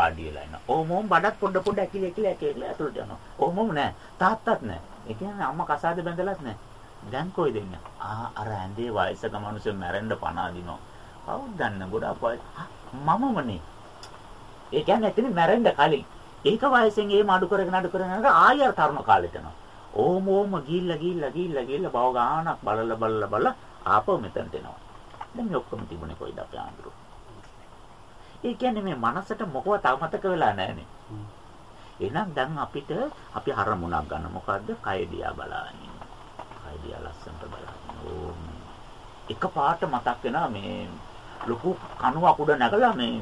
ආඩි වෙලා ඉන්නවා. ඕම ඕම බඩත් පොඩ පොඩ ඇකිලි ඇකිලි ඇකිලි ඇතුළට යනවා. ඕම ඕම නෑ. තාත්තත් නෑ. ඒ කියන්නේ අම්මා කසාද බැඳලත් නෑ. දැන් කොයිද ඉන්නේ? ආ අර ඇඳේ වයසක මිනිස්සු මැරෙන්න පණ අදිනවා. කවුද දන්න ගොඩක් වයස මමමනේ. ඒ කියන්නේ එතන මැරෙන්න කලින් ඒක වයසෙන් ඒ මඩු කරගෙන අඩු කරගෙන ආයෙ තරුණ කාලෙට යනවා. ඕම ඕම ගිහිල්ලා ගිහිල්ලා ගිහිල්ලා ගිහිල්ලා බව ගානක් බලලා බලලා බලලා ආපහු මෙතනට එනවා. දැන් මේ ඔක්කොම තිබුණේ කොයිද අපේ ආන්දරු? ඒ කියන්නේ මේ මනසට මොකවත් අමතක වෙලා නැහනේ. එහෙනම් දැන් අපිට අපි හරමුණක් ගන්න මොකද්ද? කය දිහා බලන්නේ. කය දිහා ලස්සනට බලන්න. එක පාට මතක් වෙනවා මේ ලොකු කණුවක් උඩ නැගලා මේ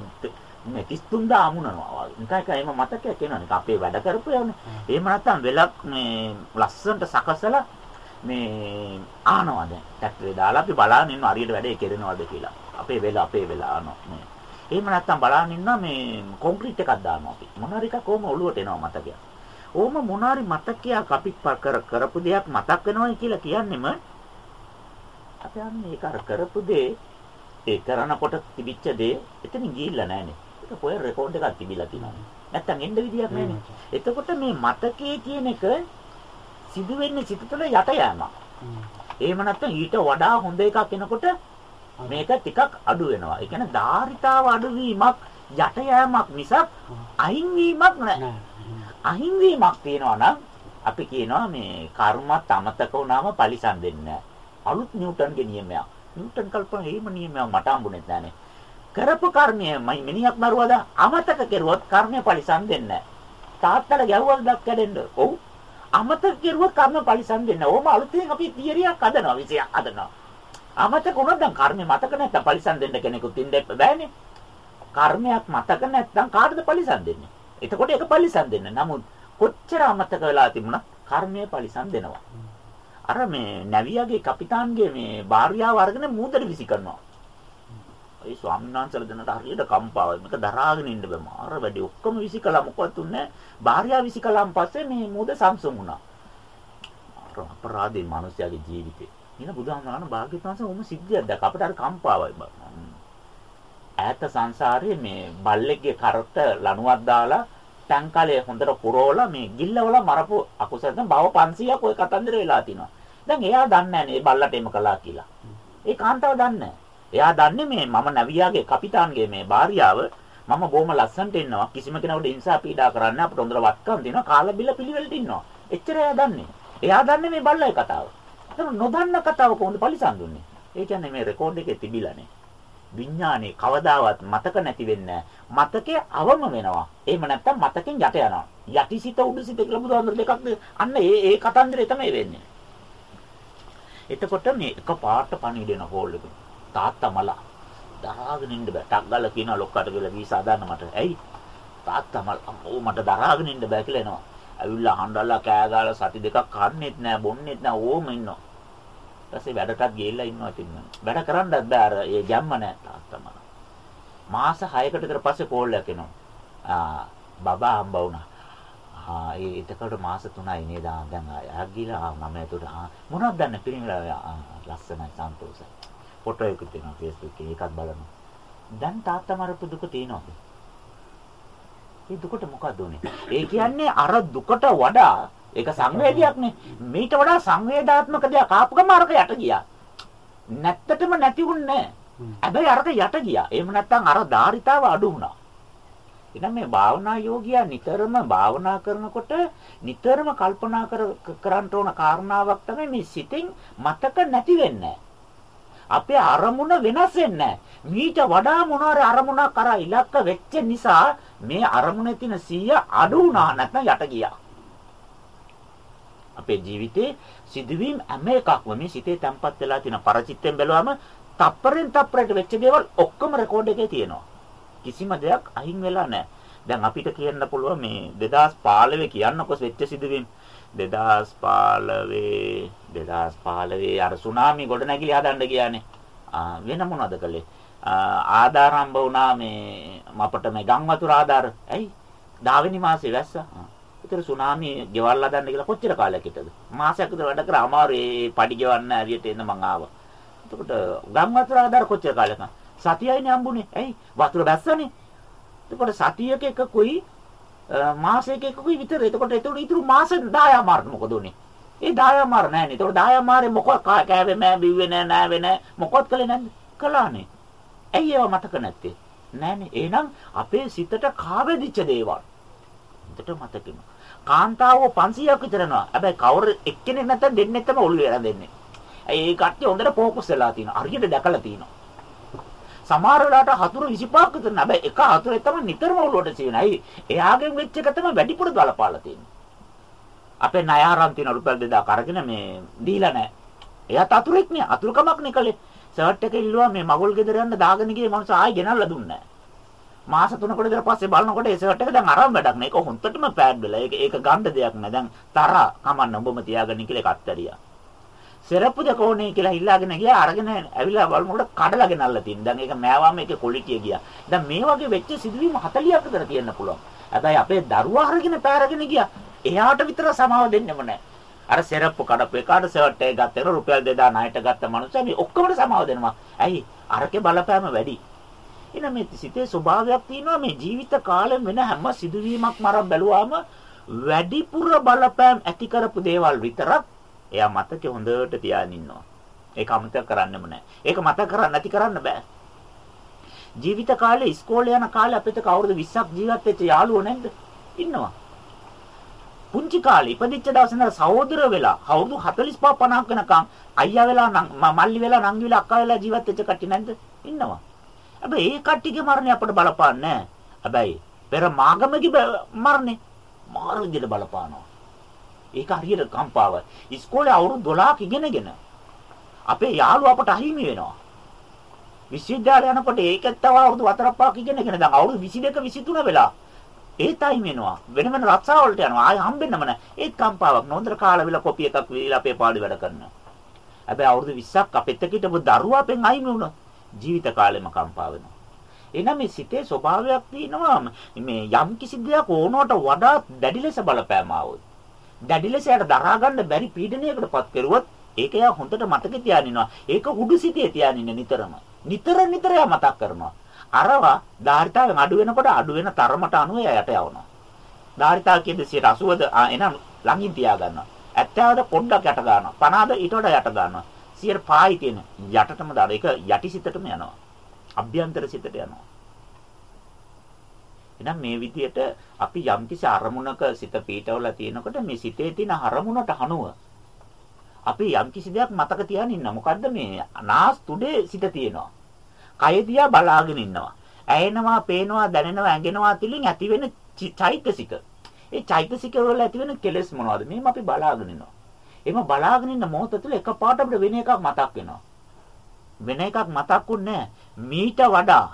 මේ 33000 අමුණනවා. නිකන් එක එහෙම මතකයක් එනවා. නිකන් අපේ වැඩ කරපු යන්නේ. එහෙම නැත්නම් වෙලක් මේ ලස්සනට සකසලා මේ ආනවා දැන්. ටැක්ටරේ දාලා අපි බලන්න ඉන්නවා හරියට වැඩේ කෙරෙනවද කියලා. අපේ වෙල අපේ වෙල ආනවා. එහෙම නැත්නම් බලන්න ඉන්නවා මේ කොන්ක්‍රීට් එකක් දානවා අපි. මොනාරි එකක් කොහොම ඔලුවට එනවා මතකයක්. ඕම මොනාරි මතකයක් අපි කර කරපු දෙයක් මතක් වෙනවයි කියලා කියන්නෙම අපි අන්නේ ඒක අර කරපු දේ ඒ කරනකොට තිබිච්ච දේ එතනින් ගිහිල්ලා නැහනේ. ඒක පොය රෙකෝඩ් එකක් තිබිලා තියෙනවා. නැත්තම් එන්න විදියක් නැහනේ. එතකොට මේ මතකයේ කියන එක සිදු වෙන්නේ සිත තුළ යට යෑමක්. එහෙම නැත්නම් ඊට වඩා හොඳ එකක් එනකොට මේක ටිකක් අඩු වෙනවා. ඒ කියන්නේ ධාරිතාව අඩුවීමක් යට යෑමක් මිසක් අහිං වීමක් නෑ. අහිං වීමක් තියෙනවා නම් අපි කියනවා මේ කර්මත් අමතක වුණාම පරිසම් දෙන්නේ. අලුත් නිව්ටන්ගේ නියමයක්. නිව්ටන් කල්පන හේම නියමයක් මට හම්බුනේ නැහනේ. කරපු කර්මය මයි මිනිහක් මරුවද අමතක කෙරුවොත් කර්මය පරිසම් දෙන්නේ. තාත්තලා ගැව්වද දක් කැඩෙන්න. ඔව්. අමතක කෙරුවොත් කර්ම පරිසම් දෙන්නේ. ඕම අලුතෙන් අපි තියරියක් හදනවා විෂයක් හදනවා. අමතක වුණොත් දැන් කර්මය මතක නැත්තම් පරිසම් දෙන්න කෙනෙකුත් ඉන්න බෑනේ. කර්මයක් මතක නැත්තම් කාටද පරිසම් දෙන්නේ? එතකොට ඒක පරිසම් දෙන්න. නමුත් කොච්චර අමතක වෙලා තිබුණා කර්මය පරිසම් දෙනවා. අර මේ නැවියාගේ කපිතාන්ගේ මේ භාර්යාව අරගෙන මූදට විසි කරනවා. ඒ ස්වාමීන් වහන්සේලා දෙන්නට හරියට කම්පාවයි. මේක දරාගෙන ඉන්න බෑ. මාර වැඩි ඔක්කොම විසි කළා මොකවත් උන්නේ නැහැ. භාර්යාව විසි කළාන් පස්සේ මේ මූද සංසුන් වුණා. අපරාධේ මිනිස්යාගේ ජීවිතේ. ඊන බුදුහාමරණ භාග්‍යවතුන්ස උම සිද්ධියක් දැක අපිට අර කම්පාවයි ඈත සංසාරයේ මේ බල්ලෙක්ගේ කරට ලණුවක් දාලා ටංකලේ හොඳට පුරවලා මේ ගිල්ලවල මරපු අකුසලෙන් බව 500ක් ওই කතන්දර වෙලා තිනවා. දැන් එයා දන්නේ නැහැ බල්ලට එම කළා කියලා. ඒ කාන්තාව දන්නේ එයා දන්නේ මේ මම නවියාගේ කපිතාන්ගේ මේ භාර්යාව මම බොහොම ලස්සනට ඉන්නවා. කිසිම කෙනෙකුට හිංසා පීඩා කරන්න අපිට හොඳට වත්කම් දෙනවා. කාලා බිල පිළිවෙලට ඉන්නවා. එච්චර එයා දන්නේ. එයා දන්නේ මේ බල්ලයි කතාව. ඒක නොදන්න කතාව කොහොමද පරිසම් දුන්නේ? ඒ කියන්නේ මේ රෙකෝඩ් එකේ තිබිලානේ. විඥානේ කවදාවත් මතක නැති වෙන්නේ මතකයේ අවම වෙනවා. එහෙම නැත්නම් මතකෙන් යට යනවා. යටිසිත උඩුසිත කියලා බුදුහාමුදුර දෙකක් අන්න ඒ ඒ කතන්දරේ තමයි වෙන්නේ. එතකොට මේ එක පාට පණිවිඩ එන හෝල් එක. තාත්තා මලා දරාගෙන ඉන්න බෑ. ටක් ගාලා කියනවා ලොක්කට කියලා වීසා දාන්න මට. ඇයි? තාත්තා මලා ඕ මට දරාගෙන ඉන්න බෑ කියලා එනවා. ඇවිල්ලා හඬලා කෑ ගාලා සති දෙකක් කන්නේත් නෑ බොන්නේත් නෑ ඕම ඉන්නවා. ඊපස්සේ වැඩටත් ගිහිල්ලා ඉන්නවා ඉතින්. වැඩ කරන්නත් බෑ අර ඒ ගැම්ම නෑ තාත්තම. මාස 6කට විතර පස්සේ කෝල් එකක් එනවා. ආ බබා හම්බ වුණා. ආ ඒ එතකොට මාස 3යි නේද? දැන් ආ ගිහලා මම එතකොට ආ මොනවද දන්නේ පිරිමිලා ලස්සනයි සන්තෝෂයි. ෆොටෝ එකක් තියෙනවා Facebook එකේ ඒකත් බලනවා. දැන් තාත්තා මරපු දුක තියෙනවද? ඒ දුකට මොකද උනේ? ඒ කියන්නේ අර දුකට වඩා ඒක සංවේදයක්නේ. මීට වඩා සංවේදාත්මක දෙයක් ආපු ගම අරක යට ගියා. නැත්තටම නැතිුන්නේ හැබැයි අරක යට ගියා. එහෙම නැත්නම් අර ධාරිතාව අඩු වුණා. එහෙනම් මේ භාවනා යෝගියා නිතරම භාවනා කරනකොට නිතරම කල්පනා කර කරන්න ඕන කාරණාවක් තමයි මේ සිතෙන් මතක නැති වෙන්නේ. අපේ අරමුණ වෙනස් වෙන්නේ මීට වඩා මොනවාරි අරමුණක් අර ඉලක්ක වෙච්ච නිසා මේ අරමුණේ තියෙන 100 අඩු වුණා නැත්නම් යට ගියා. අපේ ජීවිතේ සිදුවීම් හැම එකක්ම මේ සිතේ තැම්පත් වෙලා තියෙන පරචිත්තෙන් බැලුවම තප්පරෙන් තප්පරයට වෙච්ච දේවල් ඔක්කොම රෙකෝඩ් එකේ තියෙනවා. කිසිම දෙයක් අහිං වෙලා නැහැ. දැන් අපිට කියන්න පුළුවන් මේ 2015 කියන්නකොස් වෙච්ච සිදුවීම් 2015 2015 අර සුනාමි ගොඩනැගිලි හදන්න ගියානේ. ආ වෙන මොනවද කළේ? ආධාරම්භ වුණා මේ අපට මේ ගම් වතුර ආධාර. ඇයි? 10 වෙනි මාසේ වැස්සා. ඒතර සුනාමි ගෙවල් හදන්න කියලා කොච්චර කාලයක් හිටද? මාසයක් විතර වැඩ කරා අමාරු ඒ පඩි ගෙවන්න ඇරියට එන්න මං ආවා. එතකොට ගම් වතුර ආධාර කොච්චර කාලයක්? සතියයිනේ හම්බුනේ. ඇයි? වතුර බැස්සනේ. එතකොට සතියක එකකුයි මාසයක එකකුයි විතර. එතකොට එතකොට ඉතුරු මාස 10 මාර්ග මොකද උනේ? ඒ 10 මාර නෑනේ. එතකොට 10 මාරේ මොකක් කෑවේ මෑ බිව්වේ නෑ නෑවේ නෑ මොකවත් කළේ නැද්ද? කළානේ. ඇයි ඒව මතක නැත්තේ? නෑනේ. එහෙනම් අපේ සිතට කාවැදිච්ච දේවල්. හිතට මතකෙනවා. කාන්තාවෝ 500ක් විතර යනවා. හැබැයි කවුරු එක්කෙනෙක් නැත්නම් දෙන්නෙක් තමයි ඔළුව වෙලා දෙන්නේ. ඒ කට්ටිය හොඳට ફોකස් වෙලා තිනවා. හරියට දැකලා තිනවා. සමහර වෙලාවට හතුරු 25ක් විතර නෑ. හැබැයි එක හතුරේ තමයි නිතරම ඔළුවට සිවෙනයි. එයාගෙන් වෙච්ච එක තමයි වැඩිපුර ගලපාලා තියෙන්නේ. අපේ ණයාරන් තියෙන රුපියල් 2000 අරගෙන මේ දීලා නෑ. එයාත් අතුරෙක් නේ. අතුරුකමක් නේ කළේ. සර්ට් එක ඉල්ලුවා මේ මගුල් ගෙදර යන්න දාගෙන ගියේ මනුස්ස ආයෙ ගෙනල්ලා දුන්නේ නෑ. මාස 3කට විතර පස්සේ බලනකොට ඒ ෂර්ට් එක දැන් අරන් වැඩක් නෑ. ඒක හොන්තටම පෑඩ් වෙලා. ඒක ඒක ගන්න දෙයක් නෑ. දැන් තරහා කමන්න ඔබම තියාගන්න කියලා එකක් ඇරියා. සෙරප්පු දෙක ඕනේ කියලා හිල්ලාගෙන ගියා. අරගෙන ඇවිල්ලා බලනකොට කඩලා ගෙනල්ලා තියෙන. දැන් ඒක මෑවාම ඒකේ ක්වොලිටිය ගියා. දැන් මේ වගේ වෙච්ච සිදුවීම් 40ක් විතර තියෙන්න පුළුවන්. හැබැයි අපේ දරුවා අරගෙන පෑරගෙන ගියා. එයාට විතර සමාව දෙන්නෙම නෑ. අර සෙරප්පු කඩපු එකාට ෂර්ට් එක ගත්ත එක රුපියල් 2000 ණයට ගත්ත මනුස්සයා මේ ඔක්කොමද සමාව දෙනවා. ඇයි? අරකේ බලපෑම වැඩි. එහෙනම් මේ සිතේ ස්වභාවයක් තියෙනවා මේ ජීවිත කාලෙම වෙන හැම සිදුවීමක්ම අරන් බැලුවාම වැඩිපුර බලපෑම් ඇති කරපු දේවල් විතරක් එයා මතකේ හොඳට තියාගෙන ඉන්නවා. ඒක අමතක කරන්නෙම නැහැ. ඒක මතක කරන්න නැති කරන්න බෑ. ජීවිත කාලේ ඉස්කෝලේ යන කාලේ අපිට කවුරුද 20ක් ජීවත් වෙච්ච යාළුවෝ නැද්ද? ඉන්නවා. පුංචි කාලේ ඉපදිච්ච දවසේ ඉඳලා සහෝදර වෙලා අවුරුදු 45 50ක් වෙනකන් අයියා වෙලා මල්ලි වෙලා නංගි වෙලා අක්කා වෙලා ජීවත් වෙච්ච කට්ටිය නැද්ද? ඉන්නවා. හැබැයි ඒ කට්ටියගේ මරණය අපිට බලපාන්නේ නැහැ. හැබැයි පෙර මාගමගේ මරණය මාර විදිහට බලපානවා. ඒක හරියට කම්පාව. ඉස්කෝලේ අවුරුදු 12ක් ඉගෙනගෙන අපේ යාළුවා අපට අහිමි වෙනවා. විශ්වවිද්‍යාලය යනකොට ඒකත් තව අවුරුදු 4ක් 5ක් ඉගෙනගෙන දැන් අවුරුදු 22 23 වෙලා ඒත් අයින් වෙනවා. වෙන වෙන රස්සාව වලට යනවා. ආයෙ හම්බෙන්නම නැහැ. ඒත් කම්පාවක්. නොන්දර කාලා විල කොපි එකක් වීලා අපේ පාඩි වැඩ කරනවා. හැබැයි අවුරුදු 20ක් අපෙත් හිටපු දරුවා අපෙන් අයින් වුණා. ජීවිත කාලෙම කම්පා වෙනවා. එහෙනම් මේ සිතේ ස්වභාවයක් තියෙනවා මේ යම් කිසි දෙයක් ඕනවට වඩා දැඩි ලෙස බලපෑම ආවොත්. දැඩි ලෙස යට දරා ගන්න බැරි පීඩනයකටපත් කරුවොත් ඒක යා හොඳට මතකේ තියානිනවා. ඒක උඩු සිතේ තියානින්න නිතරම. නිතර නිතර මතක් කරනවා. අරවා ධාරිතාවෙන් අඩු වෙනකොට අඩු වෙන තරමට අනුව යට යවනවා. ධාරිතාව කියන්නේ 80ද එනම් ළඟින් තියා ගන්නවා. 70ද පොඩ්ඩක් යට ගන්නවා. 50ද ඊට වඩා යට ගන්නවා. 100 පායි තියෙන යටටම දාලා ඒක යටි සිතටම යනවා. අභ්‍යන්තර සිතට යනවා. එහෙනම් මේ විදිහට අපි යම්කිසි අරමුණක සිත පීඨවලා තියෙනකොට මේ සිතේ තියෙන අරමුණට අනුව අපි යම්කිසි දෙයක් මතක තියාගෙන ඉන්න. මොකද්ද මේ නාස් තුඩේ සිත තියෙනවා. කය දිහා බලාගෙන ඉන්නවා. ඇයෙනවා, පේනවා, දැනෙනවා, ඇඟෙනවා තුලින් ඇති වෙන චෛතසික. ඒ චෛතසික වල ඇති වෙන කෙලෙස් මොනවද? මේව අපි බලාගෙන ඉන්නවා. එම බලාගෙන ඉන්න මොහොත තුළ එකපාරට අපිට වෙන එකක් මතක් වෙනවා. වෙන එකක් මතක්ුන්නේ මීට වඩා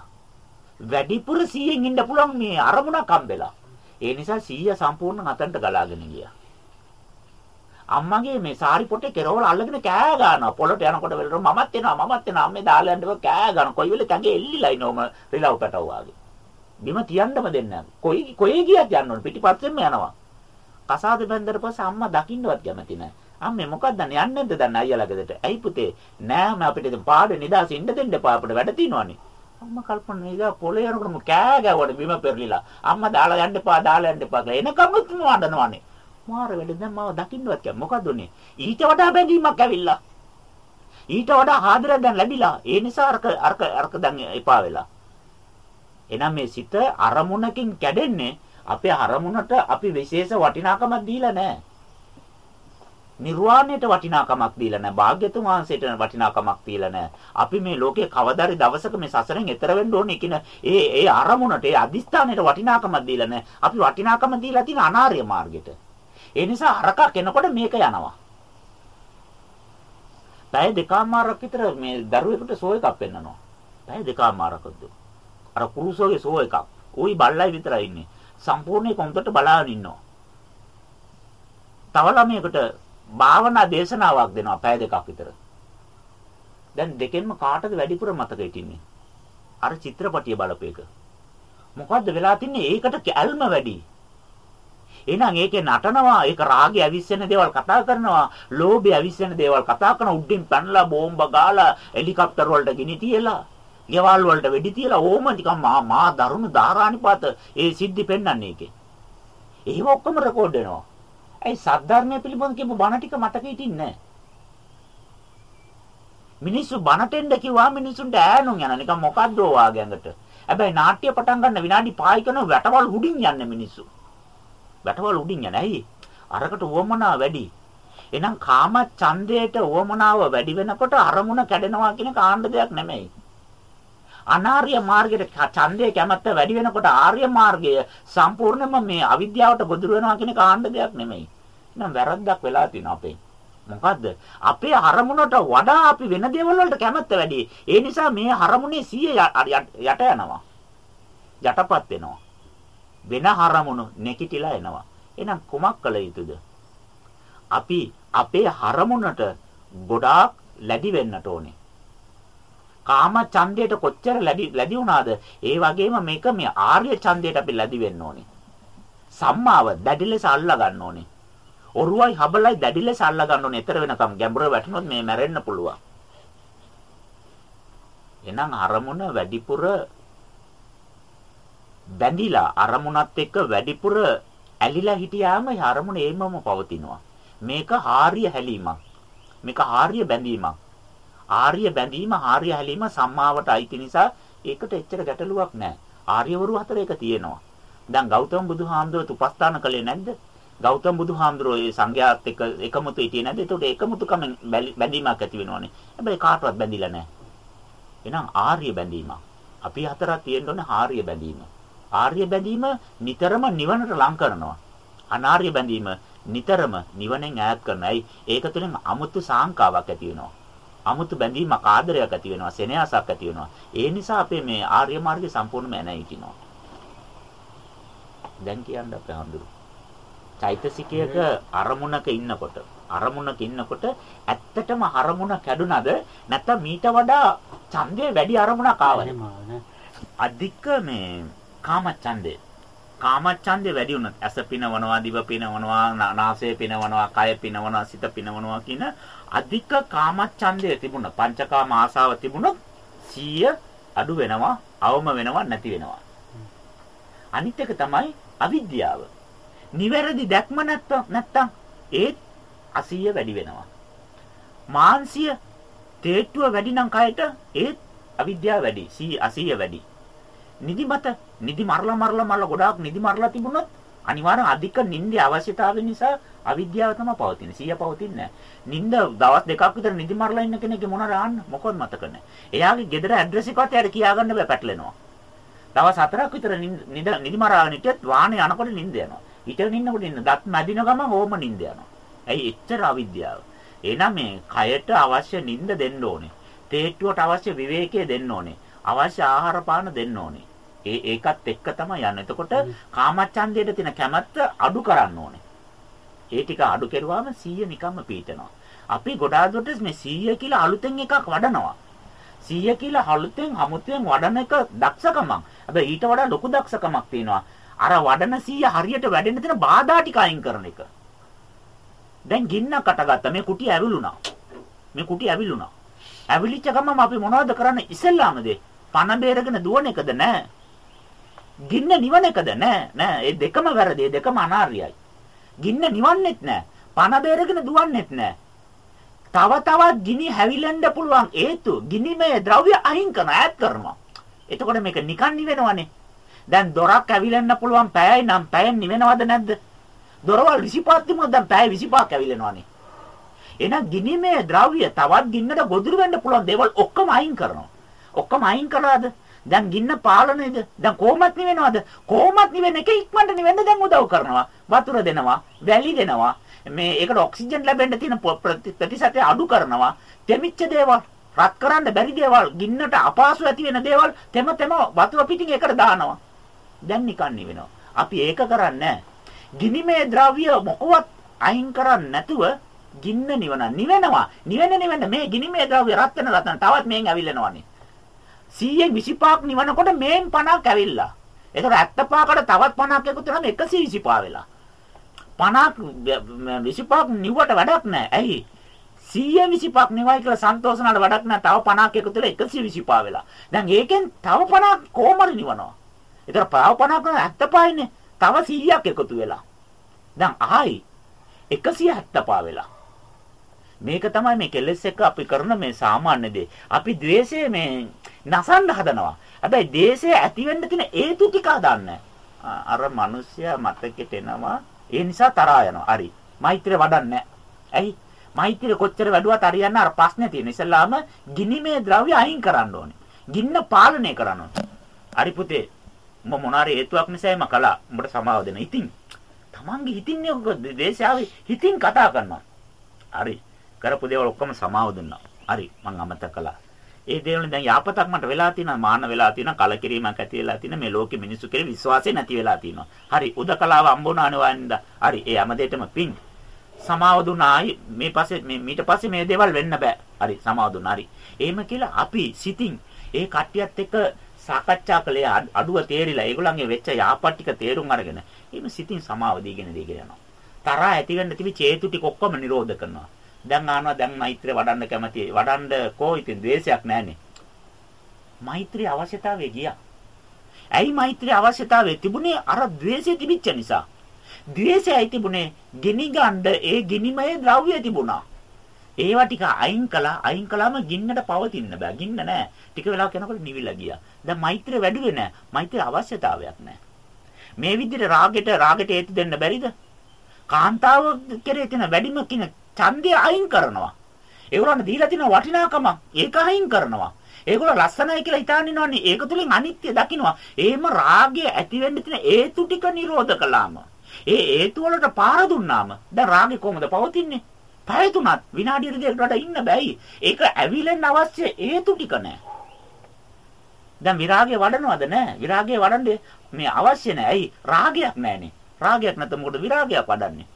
වැඩිපුර 100න් ඉන්න පුළුවන් මේ අරමුණක් හම්බෙලා. ඒ නිසා 100 සම්පූර්ණ අතන්ට ගලාගෙන ගියා. අම්මගේ මේ සාරි පොටේ කෙරවල අල්ලගෙන කෑ ගන්නවා. පොළොට යනකොට වෙලට මමත් එනවා මමත් එනවා අම්මේ දාලා යන්නව කෑ ගන්නවා. කොයි වෙලේ තගේ එල්ලිලා ඉනෝම රිලව් පැටව වාගේ. බිම තියන්නම දෙන්නේ නැහැ. කොයි කොයි ගියත් යන්න ඕන පිටිපස්සෙන්ම යනවා. කසාද බැන්දට පස්සේ අම්මා දකින්නවත් කැමති නැහැ. අම්මේ මොකක්ද දන්නේ යන්නේ නැද්ද දන්නේ අයියා ළඟට? ඇයි පුතේ? නෑ මම අපිට ඉතින් පාඩේ නිදාස ඉන්න දෙන්න එපා අපිට වැඩ තියෙනවනේ. අම්මා කල්පනා නේද පොළේ යනකොට කෑ ගැවුවට බිම පෙරලිලා. අම්මා දාලා යන්න එපා දාලා යන්න එපා කියලා. එනකම්ත් වඩනවනේ. මාර වැඩ දැන් මාව දකින්නවත් කිය මොකද උනේ? ඊට වඩා බැඳීමක් ඇවිල්ලා. ඊට වඩා ආදරයක් දැන් ලැබිලා. ඒ නිසා අරක අරක අරක දැන් එපා වෙලා. එහෙනම් මේ සිත අරමුණකින් කැඩෙන්නේ අපේ අරමුණට අපි විශේෂ වටිනාකමක් දීලා නැහැ. නිර්වාණයට වටිනාකමක් දීලා නැහැ. භාග්‍යතුන් වහන්සේට වටිනාකමක් දීලා නැහැ. අපි මේ ලෝකේ කවදාරි දවසක මේ සසරෙන් එතර වෙන්න ඕනේ කියන ඒ ඒ අරමුණට ඒ අදිස්ථානයට වටිනාකමක් දීලා නැහැ. අපි වටිනාකම දීලා තියෙන අනාර්ය මාර්ගෙට. ඒ නිසා අරක කෙනකොට මේක යනවා. පැය දෙකමාරක් විතර මේ දරුවෙකුට සෝ එකක් පෙන්නනවා. පැය දෙකමාරකද. අර කුරුසෝගේ සෝ එකක්. ওই බල්ලයි විතරයි ඉන්නේ. සම්පූර්ණ කොන්දට බලාගෙන ඉන්නවා. තව ළමයකට භාවනා දේශනාවක් දෙනවා පැය දෙකක් විතර. දැන් දෙකෙන්ම කාටද වැඩිපුර මතක හිටින්නේ? අර චිත්‍රපටිය බලපේක. මොකද්ද වෙලා තින්නේ? ඒකට ඇල්ම වැඩි. එහෙනම් ඒකේ නටනවා, ඒක රාගය අවිස්සෙන දේවල් කතා කරනවා, ලෝභය අවිස්සෙන දේවල් කතා කරන උඩින් පැනලා බෝම්බ ගාලා හෙලිකොප්ටර් වලට ගිනි තියලා ගෙවල් වලට වෙඩි තියලා ඕම නිකන් මා මා දරුණු ධාරානිපාත ඒ සිද්ධි පෙන්වන්නේ ඒකේ. ඒව ඔක්කොම රෙකෝඩ් වෙනවා. ඇයි සද්ධර්මයේ පිළිබඳ කියපු බණ ටික මතක හිටින්නේ නැහැ. මිනිස්සු බණට එන්න කිව්වා මිනිස්සුන්ට ඈනුම් යන නිකන් මොකද්ද වාගේ ඇඟට. හැබැයි නාට්‍ය පටන් ගන්න විනාඩි 5 කරන වැටවල් උඩින් යන්නේ මිනිස්සු. වැටවල් උඩින් යන්නේ ඇයි? අරකට උවමනා වැඩි. එහෙනම් කාම ඡන්දයට උවමනාව වැඩි වෙනකොට අරමුණ කැඩෙනවා කියන කාණ්ඩ දෙයක් නෙමෙයි. අනාර්ය මාර්ගයට ඡන්දයේ කැමැත්ත වැඩි වෙනකොට ආර්ය මාර්ගය සම්පූර්ණයෙන්ම මේ අවිද්‍යාවට ගොදුරු වෙනවා කියන කාණ්ඩ දෙයක් නෙමෙයි. එහෙනම් වැරද්දක් වෙලා තියෙනවා අපේ. මොකද්ද? අපේ අරමුණට වඩා අපි වෙන දේවල් වලට කැමැත්ත වැඩි. ඒ නිසා මේ අරමුණේ 100 යට යනවා. යටපත් වෙනවා. වෙන අරමුණු නැකිටිලා එනවා. එහෙනම් කුමක් කළ යුතුද? අපි අපේ අරමුණට ගොඩාක් ලැබි වෙන්නට ඕනේ. කාම ඡන්දයට කොච්චර ලැබි ලැබි වුණාද? ඒ වගේම මේක මේ ආර්ය ඡන්දයට අපි ලැබි වෙන්න ඕනේ. සම්මාව දැඩි ලෙස අල්ලා ගන්න ඕනේ. ඔරුවයි හබලයි දැඩි ලෙස අල්ලා ගන්න ඕනේ. ඊතර වෙනකම් ගැඹුර වැටුනොත් මේ මැරෙන්න පුළුවන්. එහෙනම් අරමුණ වැඩිපුර බැඳිලා අරමුණත් එක්ක වැඩිපුර ඇලිලා හිටියාම අරමුණ ඒමම පවතිනවා. මේක ආර්ය හැලීමක්. මේක ආර්ය බැඳීමක්. ආර්ය බැඳීම ආර්ය හැලීම සම්මාවට අයිති නිසා ඒකට එච්චර ගැටලුවක් නැහැ. ආර්යවරු හතර එක තියෙනවා. දැන් ගෞතම බුදුහාමුදුරුවෝ උපස්ථාන කළේ නැද්ද? ගෞතම බුදුහාමුදුරුවෝ ඒ සංඝයාත් එක්ක එකමුතු හිටියේ නැද්ද? ඒකට එකමුතුකම බැඳීමක් ඇති වෙනවනේ. හැබැයි කාටවත් බැඳිලා නැහැ. එහෙනම් ආර්ය බැඳීමක්. අපි හතරක් තියෙන්න ඕනේ ආර්ය බැඳීම. ආර්ය බැඳීම නිතරම නිවනට ලං කරනවා. අනාර්ය බැඳීම නිතරම නිවනෙන් ඈත් කරනයි. ඒක තුළින් අමුතු සාංකාවක් ඇති වෙනවා. අමුතු බැඳීමක් ආදරයක් ඇති වෙනවා සෙනෙහසක් ඇති වෙනවා. ඒ නිසා අපේ මේ ආර්ය මාර්ගය සම්පූර්ණයෙන්ම ඇනයි හිටිනවා. දැන් කියන්න අපේ හඳුරු. චෛතසිකයක අරමුණක ඉන්නකොට අරමුණක ඉන්නකොට ඇත්තටම අරමුණ කැඩුනද නැත්නම් මීට වඩා ඡන්දේ වැඩි අරමුණක් ආවද? අධික මේ කාම ඡන්දේ කාමච්ඡන්දේ වැඩි වුණත් ඇස පිනවනවා දිව පිනවනවා නාසය පිනවනවා කය පිනවනවා සිත පිනවනවා කියන අධික කාමච්ඡන්දය තිබුණ. පංචකාම ආසාව තිබුණොත් 100 අඩු වෙනවා අවම වෙනවා නැති වෙනවා. අනිත් එක තමයි අවිද්‍යාව. නිවැරදි දැක්ම නැත්තම් නැත්තම් ඒත් 80 වැඩි වෙනවා. මාංශය තේට්ටුව වැඩි නම් කයට ඒත් අවිද්‍යාව වැඩි 80 වැඩි. නිදිමත නිදි මරලා මරලා මරලා ගොඩාක් නිදි මරලා තිබුණොත් අනිවාර්යෙන් අධික නිින්දේ අවශ්‍යතාවය නිසා අවිද්‍යාව තමයි පවතින්නේ. සිය පවතින්නේ නිින්ද දවස් දෙකක් විතර නිදි මරලා ඉන්න කෙනෙක්ගේ මොන රාන්න මොකවත් මතක නැහැ. එයාගේ ගෙදර ඇඩ්‍රස් එකවත් එයාට කියාගන්න බෑ පැටලෙනවා. දවස් හතරක් විතර නිද නිදි මරාගෙන හිටියත් වාහනේ යනකොට නිින්ද යනවා. හිටගෙන ඉන්නකොට ඉන්න දත් මැදින ගමන් ඕම නිින්ද යනවා. ඇයි එච්චර අවිද්‍යාව. එහෙනම් මේ කයට අවශ්‍ය නිින්ද දෙන්න ඕනේ. තේට්ටුවට අවශ්‍ය විවේකයේ දෙන්න ඕනේ. අවශ්‍ය ආහාර පාන දෙන්න ඕනේ. ඒ ඒකත් එක්ක තමයි යන්නේ. එතකොට කාමච්ඡන්දයට තියෙන කැමැත්ත අඩු කරන්න ඕනේ. ඒ ටික අඩු කරුවාම 100 නිකම්ම පීතනවා. අපි ගොඩාක් දුරට මේ 100 කියලා අලුතෙන් එකක් වඩනවා. 100 කියලා අලුතෙන් අමුතෙන් වඩන එක දක්ෂකමක්. හැබැයි ඊට වඩා ලොකු දක්ෂකමක් තියෙනවා. අර වඩන 100 හරියට වැඩෙන්න තියෙන බාධා ටික අයින් කරන එක. දැන් ගින්නක් අටගත්තා. මේ කුටි ඇවිලුණා. මේ කුටි ඇවිලුණා. ඇවිලිච්ච ගමන් අපි මොනවද කරන්නේ? ඉස්සෙල්ලාමද පණ බේරගෙන දුවන එකද නැහැ. ගින්න නිවන එකද නෑ. නෑ ඒ දෙකම වැරදි. ඒ දෙකම අනාර්යයි. ගින්න නිවන්නෙත් නෑ. පණ බේරගෙන දුවන්නෙත් නෑ. තව තවත් ගිනි හැවිලෙන්න පුළුවන් හේතු ගිනිමය ද්‍රව්‍ය අයින් කරන ඈත් කරනවා. එතකොට මේක නිකන් නිවෙනවනේ. දැන් දොරක් ඇවිලෙන්න පුළුවන් පැයයි නම් පැයෙන් නිවෙනවද නැද්ද? දොරවල් 25ක් තිබුණොත් දැන් පැය 25ක් ඇවිලෙනවනේ. එහෙනම් ගිනිමය ද්‍රව්‍ය තවත් ගින්නට ගොදුරු වෙන්න පුළුවන් දේවල් ඔක්කොම අයින් කරනවා. ඔක්කොම අයින් කළාද දැන් ගින්න පාලනයේද? දැන් කොහොමත් නිවෙනවද? කොහොමත් නිවෙන එක ඉක්මනට නිවෙන්න දැන් උදව් කරනවා. වතුර දෙනවා, වැලි දෙනවා. මේ ඒකට ඔක්සිජන් ලැබෙන්න තියෙන ප්‍රතිශතය අඩු කරනවා. තෙමිච්ච දේවල් රත් කරන්න බැරි දේවල්, ගින්නට අපහසු ඇති වෙන දේවල් තෙම තෙම වතුර පිටින් එකට දානවා. දැන් නිකන් නිවෙනවා. අපි ඒක කරන්නේ ගිනිමේ ද්‍රව්‍ය මොකවත් අයින් කරන්නේ නැතුව ගින්න නිවන නිවෙනවා. නිවෙන්න නිවෙන්න මේ ගිනිමේ ද්‍රව්‍ය රත් වෙන රත් තවත් මේන් ඇවිල්ලනවානේ. 100න් 25ක් නිවනකොට මේන් 50ක් ඇවිල්ලා. ඒතකොට 75කට තවත් 50ක් එකතු කරාම 125 වෙලා. 50ක් 25ක් නිව්වට වැඩක් නැහැ. ඇයි? 125ක් නෙවයි කියලා සන්තෝෂනාට වැඩක් නැහැ. තව 50ක් එකතු වෙලා 125 වෙලා. දැන් ඒකෙන් තව 50ක් කොහොමද නිවනවා? ඒතර තව 50ක් 75යිනේ. තව 100ක් එකතු වෙලා. දැන් ආයි 175 වෙලා. මේක තමයි මේ කෙලෙස් එක අපි කරන මේ සාමාන්‍ය දේ. අපි द्वේෂය මේ නසන්න හදනවා. හැබැයි දේශය ඇති වෙන්න තියෙන හේතු ටික හදන්නේ. අර මිනිස්සයා මතකෙට එනවා. ඒ නිසා තරහා යනවා. හරි. මෛත්‍රිය වඩන්නේ ඇයි? මෛත්‍රිය කොච්චර වැඩුවත් හරියන්න අර ප්‍රශ්නේ තියෙන. ඉස්සල්ලාම ගිනිමේ ද්‍රව්‍ය අයින් කරන්න ඕනේ. ගින්න පාලනය කරන්න ඕනේ. හරි පුතේ. උඹ මොනාරි හේතුවක් නිසාම කළා. උඹට සමාව දෙන්න. ඉතින් තමන්ගේ හිතින්නේ ඔක දේශාවේ හිතින් කතා කරනවා. හරි. කරපු දේවල් ඔක්කොම සමාව දුන්නා. හරි. මං අමතක කළා. ඒ දේවල් දැන් යාපතක් මට වෙලා තියෙනවා මාන වෙලා තියෙනවා කලකිරීමක් ඇති වෙලා තියෙනවා මේ ලෝකෙ මිනිස්සු කෙරේ විශ්වාසය නැති වෙලා තියෙනවා හරි උදකලාව අම්බුණානේ වන්ද හරි ඒ හැමදේටම පිං සමාව දුන්නායි මේ පස්සේ මේ ඊට පස්සේ මේ දේවල් වෙන්න බෑ හරි සමාව දුන්නා හරි එහෙම කියලා අපි සිතින් ඒ කට්ටියත් එක්ක සාකච්ඡා කළේ අඩුව තේරිලා ඒගොල්ලන්ගේ වෙච්ච යාපත් ටික තේරුම් අරගෙන එහෙම සිතින් සමාව දීගෙන දීගෙන යනවා තරහා ඇති වෙන්න තිබි චේතු ටික ඔක්කොම නිරෝධ කරනවා දැන් ආනවා දැන් මෛත්‍රිය වඩන්න කැමතියි. වඩන්න කෝ ඉතින් ද්වේෂයක් නැහනේ. මෛත්‍රී අවශ්‍යතාවය ගියා. ඇයි මෛත්‍රී අවශ්‍යතාවය තිබුණේ අර ද්වේෂය තිබිච්ච නිසා. ද්වේෂයයි තිබුණේ ගිනි ගන්න ඒ ගිනිමය ද්‍රව්‍ය තිබුණා. ඒවා ටික අයින් කළා අයින් කළාම ගින්නට පවතින්න බෑ. ගින්න නෑ. ටික වෙලාවක් යනකොට නිවිලා ගියා. දැන් මෛත්‍රිය වැඩුවේ නෑ. මෛත්‍රිය අවශ්‍යතාවයක් නෑ. මේ විදිහට රාගෙට රාගෙට හේතු දෙන්න බැරිද? කාන්තාව කෙරේ තියෙන වැඩිම කින ඡන්දය අයින් කරනවා. ඒගොල්ලන්ට දීලා තියෙන වටිනාකම ඒක අයින් කරනවා. ඒගොල්ලෝ ලස්සනයි කියලා හිතාගෙන ඉන්නවනේ ඒක තුලින් අනිත්‍ය දකින්නවා. එහෙම රාගය ඇති වෙන්න තියෙන හේතු ටික නිරෝධ කළාම. ඒ හේතු වලට පාර දුන්නාම දැන් රාගය කොහොමද පවතින්නේ? පැය තුනක් විනාඩි දෙකකට ඉන්න බෑයි. ඒක ඇවිලෙන්න අවශ්‍ය හේතු ටික නැහැ. දැන් විරාගය වඩනවද නැහැ? විරාගය වඩන්නේ මේ අවශ්‍ය නැහැ. ඇයි? රාගයක් නැහැනේ. රාගයක් නැත්නම් මොකද විරාගයක් වඩන්නේ?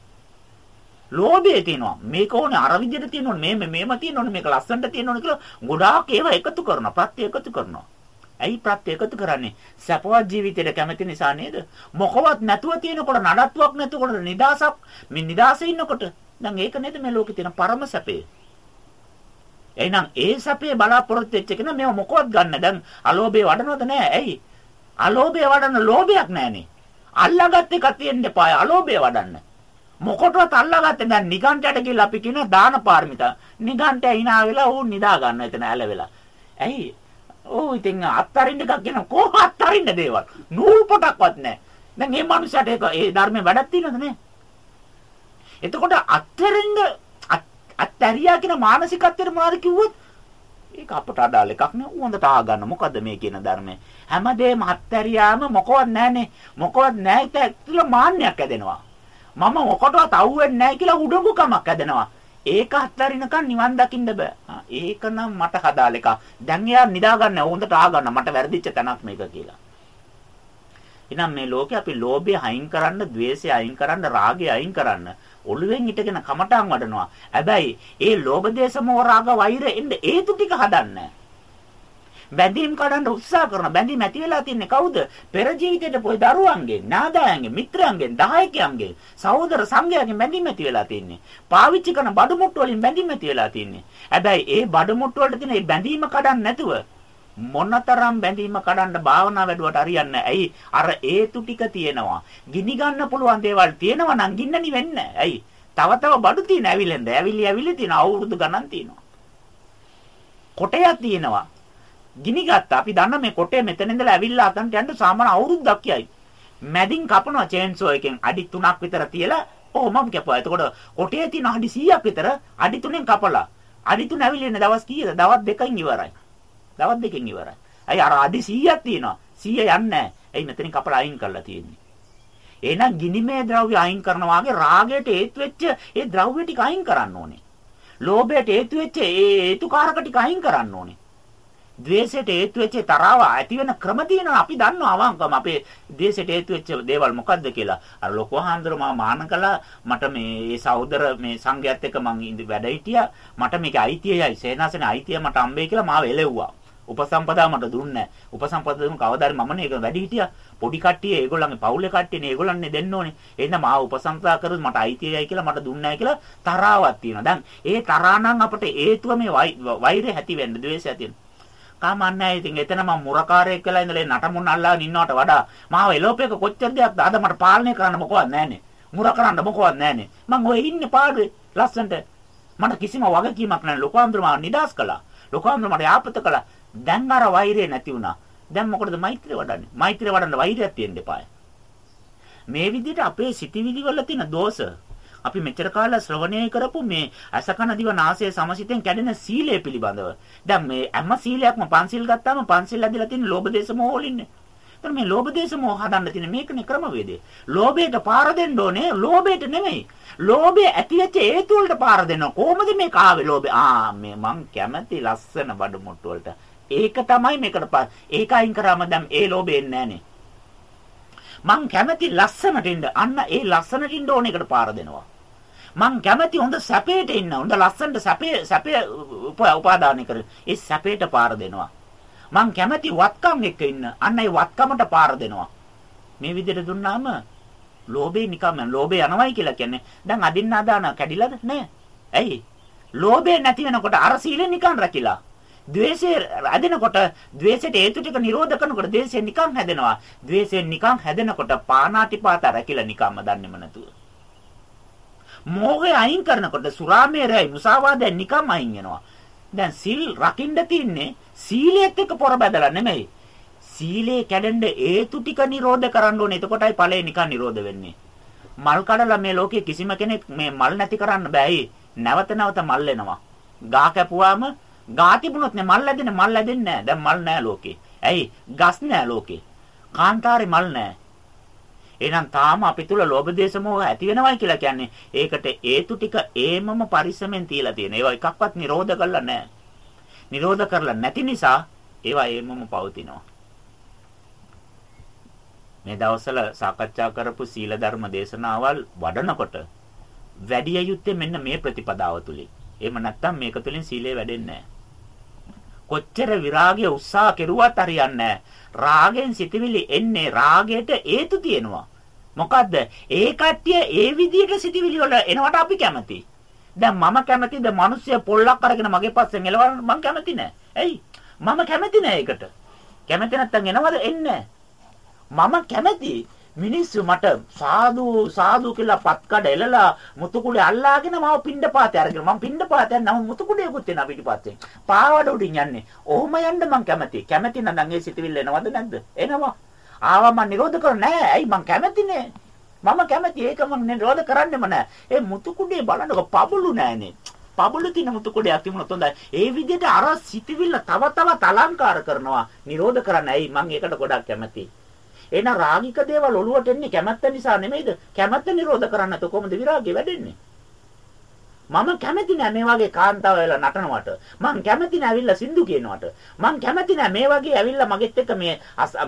ලෝභය තියෙනවා. මේක ඕනේ අර විදිහට තියෙනවනේ මේ මේම තියෙනවනේ මේක ලස්සනට තියෙනවනේ කියලා ගොඩාක් ඒවා එකතු කරනවා. ප්‍රත්‍ය එකතු කරනවා. ඇයි ප්‍රත්‍ය එකතු කරන්නේ? සැපවත් ජීවිතයට කැමති නිසා නේද? මොකවත් නැතුව තියෙනකොට නඩත්තුවක් නැතුකොට නිදාසක් මේ නිදාසේ ඉන්නකොට දැන් ඒක නේද මේ ලෝකේ තියෙන පරම සැපේ. එහෙනම් ඒ සැපේ බලාපොරොත්තු වෙච්ච කෙනා මේව මොකවත් ගන්න. දැන් අලෝභය වඩනවද නැහැ? ඇයි? අලෝභය වඩන ලෝභයක් නැහනේ. අල්ලාගත්ත එක තියෙන්න එපා. අලෝභය වඩන්න. මොකටවත් අල්ලගත්තේ දැන් නිගණ්ඨයට කියලා අපි කියන දාන පාරමිතා. නිගණ්ඨය hina වෙලා ඌ නිදා ගන්න එතන ඇල වෙලා. ඇයි? ඕ ඉතින් අත්තරින්න එකක් කියන කොහොම අත්තරින්න දේවල්. නූල් පොටක්වත් නැහැ. දැන් මේ මනුස්සයාට ඒක ඒ ධර්මයේ වැඩක් තියෙනවද නැහැ? එතකොට අත්තරින්න අත්තරියා කියන මානසිකත්වයට මොනවද කිව්වොත් ඒක අපට අදාළ එකක් නේ හොඳට ආගන්න මොකද්ද මේ කියන ධර්මය හැමදේම අත්තරියාම මොකවත් නැහනේ මොකවත් නැහැ කියලා මාන්නයක් ඇදෙනවා මම මොකටවත් අහුවෙන්නේ නැහැ කියලා උඩඟුකමක් හැදෙනවා. ඒක අත්හරිනකන් නිවන් දකින්න බෑ. ඒක නම් මට හදාල එක. දැන් එයා නිදා ගන්න හොඳට ආ ගන්න මට වැරදිච්ච තැනක් මේක කියලා. එහෙනම් මේ ලෝකේ අපි ලෝභය අයින් කරන්න, ద్వේෂය අයින් කරන්න, රාගය අයින් කරන්න ඔළුවෙන් හිටගෙන කමටන් වඩනවා. හැබැයි ඒ ලෝභ දේශ මොහ රාග වෛර එන්න හේතු ටික හදන්නේ බැඳීම් කඩන්න උත්සාහ කරන බැඳීම් ඇති වෙලා තින්නේ කවුද? පෙර ජීවිතේට පොයි දරුවන්ගෙන්, නාදායන්ගෙන්, මිත්‍රයන්ගෙන්, දායකයන්ගෙන්, සහෝදර සංඝයාගෙන් බැඳීම් ඇති වෙලා තින්නේ. පාවිච්චි කරන බඩු මුට්ටු වලින් බැඳීම් ඇති වෙලා තින්නේ. හැබැයි ඒ බඩු මුට්ටු වලට තියෙන මේ බැඳීම කඩන්න නැතුව මොනතරම් බැඳීම කඩන්න භාවනා වැඩුවට හරියන්නේ ඇයි? අර හේතු ටික තියෙනවා. ගිනි ගන්න පුළුවන් දේවල් තියෙනවා නම් ගින්න නිවෙන්නේ. ඇයි? තව තව බඩු තියෙන ඇවිලෙන්ද ඇවිලි ඇවිලි තියෙන අවුරුදු ගණන් තියෙනවා. කොටයක් තියෙනවා. ගිනි ගත්තා. අපි දන්න මේ කොටේ මෙතන ඉඳලා ඇවිල්ලා අතන්ට යන්න සාමාන්‍ය අවුරුද්දක් යයි. මැදින් කපනවා චේන්සෝ එකෙන් අඩි 3ක් විතර තියලා කොහොමම කැපුවා. එතකොට කොටේ තියෙන අඩි 100ක් විතර අඩි 3ෙන් කපලා. අඩි 3 ඇවිල්ලා දවස් කීයද? දවස් දෙකකින් ඉවරයි. දවස් දෙකකින් ඉවරයි. අයි අර අඩි 100ක් තියෙනවා. 100 යන්නේ නැහැ. එයි මෙතනින් කපලා අයින් කරලා තියෙන්නේ. එහෙනම් ගිනිමේ ද්‍රව්‍ය අයින් කරනවා වගේ රාගයට හේතු වෙච්ච ඒ ද්‍රව්‍ය ටික අයින් කරන්න ඕනේ. ලෝභයට හේතු වෙච්ච ඒ හේතුකාරක ටික අයින් කරන්න ඕනේ. ද්වේෂයට හේතු වෙච්ච තරාව ඇති වෙන ක්‍රම තියෙනවා අපි දන්නවා අවංකවම අපේ ද්වේෂයට හේතු වෙච්ච දේවල් මොකද්ද කියලා අර ලොකු හාන්දර මම මාන කළා මට මේ ඒ සහෝදර මේ සංඝයාත් එක්ක මං ඉඳ වැඩ හිටියා මට මේක අයිතියයි සේනාසනේ අයිතිය මට හම්බෙයි කියලා මාව එලෙව්වා උපසම්පදා මට දුන්නේ නැහැ. උපසම්පදා දුන්න කවදාද මම නේ ඒක වැඩි හිටියා. පොඩි කට්ටිය ඒගොල්ලන්ගේ පවුලේ කට්ටියනේ ඒගොල්ලන්නේ දෙන්න ඕනේ. එහෙනම් මාව උපසම්පදා කරොත් මට අයිතියයි කියලා මට දුන්නේ නැහැ කියලා තරාවක් තියෙනවා. දැන් ඒ තරහා නම් අපිට හේතුව මේ වෛරය ඇති වෙන්න, ද්වේෂය ඇති වෙන්න. කමන්නේ ඉතින් එතන මම මුරකාරයෙක් වෙලා ඉඳලා නටමුන් අල්ලාගෙන ඉන්නවට වඩා මාව එලෝපේක කොච්චර දෙයක්ද අද මට පාලනය කරන්න මොකවත් නැහනේ. මුර කරන්න මොකවත් නැහනේ. මං ඔය ඉන්නේ පාඩුවේ ලස්සන්ට. මට කිසිම වගකීමක් නැහැ. ලෝකාන්තර මාව නිදාස් කළා. ලෝකාන්තර මට යාපත කළා. දැන් අර වෛරය නැති වුණා. දැන් මොකටද මෛත්‍රිය වඩන්නේ? මෛත්‍රිය වඩන්න වෛරයක් තියෙන්න එපායි. මේ විදිහට අපේ සිතිවිලි වල තියෙන දෝෂ අපි මෙච්චර කාලයක් ශ්‍රවණය කරපු මේ අසකන දිව නාසය සමසිතෙන් කැඩෙන සීලය පිළිබඳව. දැන් මේ හැම සීලයක්ම පන්සිල් ගත්තාම පන්සිල් ඇදලා තියෙන ලෝභ දේශ මොහ වලින්නේ. එතන මේ ලෝභ දේශ මොහ හදන්න තියෙන මේකනේ ක්‍රමවේදය. ලෝභයට පාර දෙන්න ඕනේ ලෝභයට නෙමෙයි. ලෝභය ඇති වෙච්ච හේතු වලට පාර දෙනවා. කොහොමද මේක ආවේ ලෝභය? ආ මේ මං කැමති ලස්සන බඩු මුට්ටු වලට. ඒක තමයි මේකට පාර. ඒක අයින් කරාම දැන් ඒ ලෝභය එන්නේ නැහනේ. මං කැමති ලස්සනට ඉන්න. අන්න ඒ ලස්සනට ඉන්න ඕන එකට පාර දෙනවා. මං කැමති හොඳ සැපේට ඉන්න. හොඳ ලස්සනට සැපේ සැපේ උපාදානය කර. ඒ සැපේට පාර දෙනවා. මං කැමති වත්කම් එක්ක ඉන්න. අන්න ඒ වත්කමට පාර දෙනවා. මේ විදිහට දුන්නාම ලෝභේ නිකම්ම ලෝභේ යනවයි කියලා කියන්නේ දැන් අදින්න අදාන කැඩිලාද නෑ ඇයි ලෝභේ නැති වෙනකොට අර සීලෙ නිකන් රැකිලා ද්වේෂය හැදෙනකොට ද්වේෂයට හේතු ටික නිරෝධ කරනකොට ද්වේෂය නිකන් හැදෙනවා. ද්වේෂය නිකන් හැදෙනකොට පානාතිපාත රැකිලා නිකම්ම දන්නේම නැතුව. මෝහය අයින් කරනකොට සුරාමේරයි මුසාවාදය නිකම් අයින් වෙනවා. දැන් සිල් රකින්න තින්නේ සීලයත් එක්ක පොර බැදලා නෙමෙයි. සීලේ කැඩෙන්න හේතු ටික නිරෝධ කරන්න ඕනේ. එතකොටයි ඵලය නිකන් නිරෝධ වෙන්නේ. මල් කඩලා මේ ලෝකේ කිසිම කෙනෙක් මේ මල් නැති කරන්න බෑයි. නැවත නැවත මල් එනවා. ගා කැපුවාම ගා තිබුණොත් නේ මල් ඇදෙන්නේ මල් ඇදෙන්නේ නැහැ. දැන් මල් නැහැ ලෝකේ. ඇයි? ගස් නැහැ ලෝකේ. කාන්තාරේ මල් නැහැ. එහෙනම් තාම අපි තුල ලෝභ දේශ මොහ ඇති වෙනවයි කියලා කියන්නේ ඒකට හේතු ටික ඒමම පරිස්සමෙන් තියලා තියෙන. ඒවා එකක්වත් නිරෝධ කරලා නැහැ. නිරෝධ කරලා නැති නිසා ඒවා ඒමම පවතිනවා. මේ දවස්වල සාකච්ඡා කරපු සීල ධර්ම දේශනාවල් වඩනකොට වැඩි යුත්තේ මෙන්න මේ ප්‍රතිපදාව තුලින්. එහෙම නැත්නම් මේක තුලින් සීලය වැඩෙන්නේ නැහැ. කොච්චර විරාගය උත්සාහ කෙරුවත් හරියන්නේ රාගෙන් සිතවිලි එන්නේ රාගයට හේතු තියෙනවා. මොකද්ද? ඒ කට්ටිය ඒ විදිහට සිතවිලි වල එනවට අපි කැමති. දැන් මම කැමතිද මිනිස්සු පොල්ලක් අරගෙන මගේ පස්සෙන් එලවන්න මම කැමති නෑ. ඇයි? මම කැමති නෑ ඒකට. කැමති නැත්තම් එනවද එන්නේ මම කැමති මිනිස්සු මට සාදු සාදු කියලා පත්කඩ එලලා මුතුකුඩේ අල්ලාගෙන මාව පිණ්ඩපාතේ අරගෙන මම පිණ්ඩපාතේ යනවා මුතුකුඩේකුත් එනවා පිටිපස්සෙන් පාවඩ උඩින් යන්නේ. ඔහොම යන්න මං කැමතියි. කැමති නම් ඒ සිතවිල්ල එනවද නැද්ද? එනවා. ආවා මං නිරෝධ කර නෑ. ඇයි මං කැමතිනේ මම කැමති. ඒක මං නිරෝධ කරන්නෙම නෑ. ඒ මුතුකුඩේ බලන්නකො පබළු නෑනේ. පබළු තින මුතුකුඩයක් තිබුණොත් හොඳයි. ඒ විදිහට අර සිතවිල්ල තව තවත් අලංකාර කරනවා. නිරෝධ කරන්න. ඇයි? මං ඒකට ගොඩක් කැමතියි. එහෙනම් රාගික දේවල් ඔළුවට එන්නේ කැමැත්ත නිසා නෙමෙයිද? කැමැත්ත නිරෝධ කරන්න නැතු කොහොමද විරාගය වැඩෙන්නේ? මම කැමති නෑ මේ වගේ කාන්තාව වෙලා නටනවට. මං කැමති නෑ ඇවිල්ලා සින්දු කියනවට. මං කැමති නෑ මේ වගේ ඇවිල්ලා මගෙත් එක්ක මේ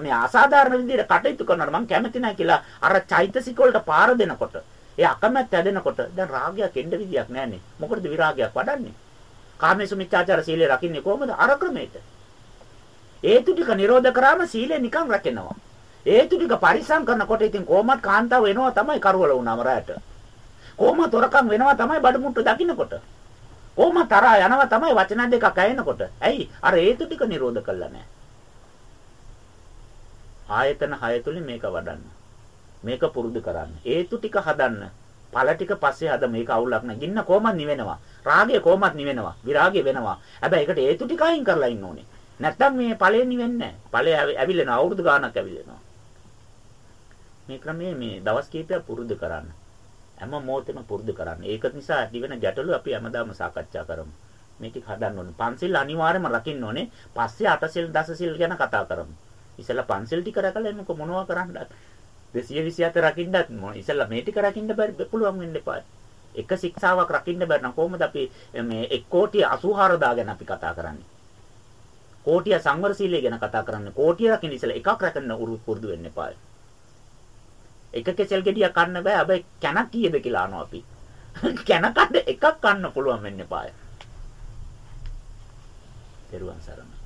මේ අසාධාරණ විදිහට කටයුතු කරනවට මං කැමති නෑ කියලා අර චෛතසික වලට පාර දෙනකොට ඒ අකමැත්ත ඇදෙනකොට දැන් රාගයක් එන්න විදියක් නෑනේ. මොකටද විරාගයක් වඩන්නේ? කාමේසු මිත්‍යාචාර සීලය රකින්නේ කොහොමද? අර ක්‍රමයට. ඒතු ටික නිරෝධ කරාම සීලය නිකන් රැකෙනවා. හේතු ටික පරිසම් කරනකොට ඉතින් කොහොමත් කාන්තාව වෙනවා තමයි කරවල වුණාම රැට. කොහොමත් තොරකම් වෙනවා තමයි බඩමුට්ටු දකින්නකොට. කොහොමත් තරහා යනවා තමයි වචන දෙකක් ඇහෙනකොට. ඇයි? අර හේතු ටික නිරෝධ කළා නෑ. ආයතන හය තුලින් මේක වඩන්න. මේක පුරුදු කරන්න. හේතු ටික හදන්න. ඵල ටික පස්සේ හද මේක අවුලක් නෑ. ගින්න කොහොමත් නිවෙනවා. රාගය කොහොමත් නිවෙනවා. විරාගය වෙනවා. හැබැයි ඒකට හේතු ටික අයින් කරලා ඉන්න ඕනේ. නැත්තම් මේ ඵලෙ නිවෙන්නේ නෑ. ඵලෙ ඇවිල්ලෙනවා. අවුරුදු ගාණක් ඇවිල්ලෙනවා. මේ ක්‍රමයේ මේ දවස් කීපයක් පුරුදු කරන්න. හැම මොහොතෙම පුරුදු කරන්න. ඒක නිසා ඇති වෙන ගැටලු අපි හැමදාම සාකච්ඡා කරමු. මේක හදන්න ඕනේ. පන්සිල් අනිවාර්යයෙන්ම රකින්න ඕනේ. පස්සේ අටසිල් දසසිල් ගැන කතා කරමු. ඉතලා පන්සිල් ටික රැකලා එන්නකො මොනවා කරන්නද? 227 රකින්නත් ඉතලා මේ ටික රකින්න බැරි පුළුවන් වෙන්න එපා. එක ශික්ෂාවක් රකින්න බැරි නම් කොහොමද අපි මේ 1 කෝටි 84000 ගැන අපි කතා කරන්නේ? කෝටිය සංවර සීලය ගැන කතා කරන්නේ. කෝටිය රකින්න ඉතලා එකක් රැකන්න උරුපුරුදු වෙන්න එපා. එක කෙසෙල් ගෙඩියක් කන්න බෑ. හැබැයි කැනක් කීයද කියලා අහනවා අපි. කැන කන්න එකක් කන්න පුළුවන් වෙන්න පාය. දරුවන් සරණයි.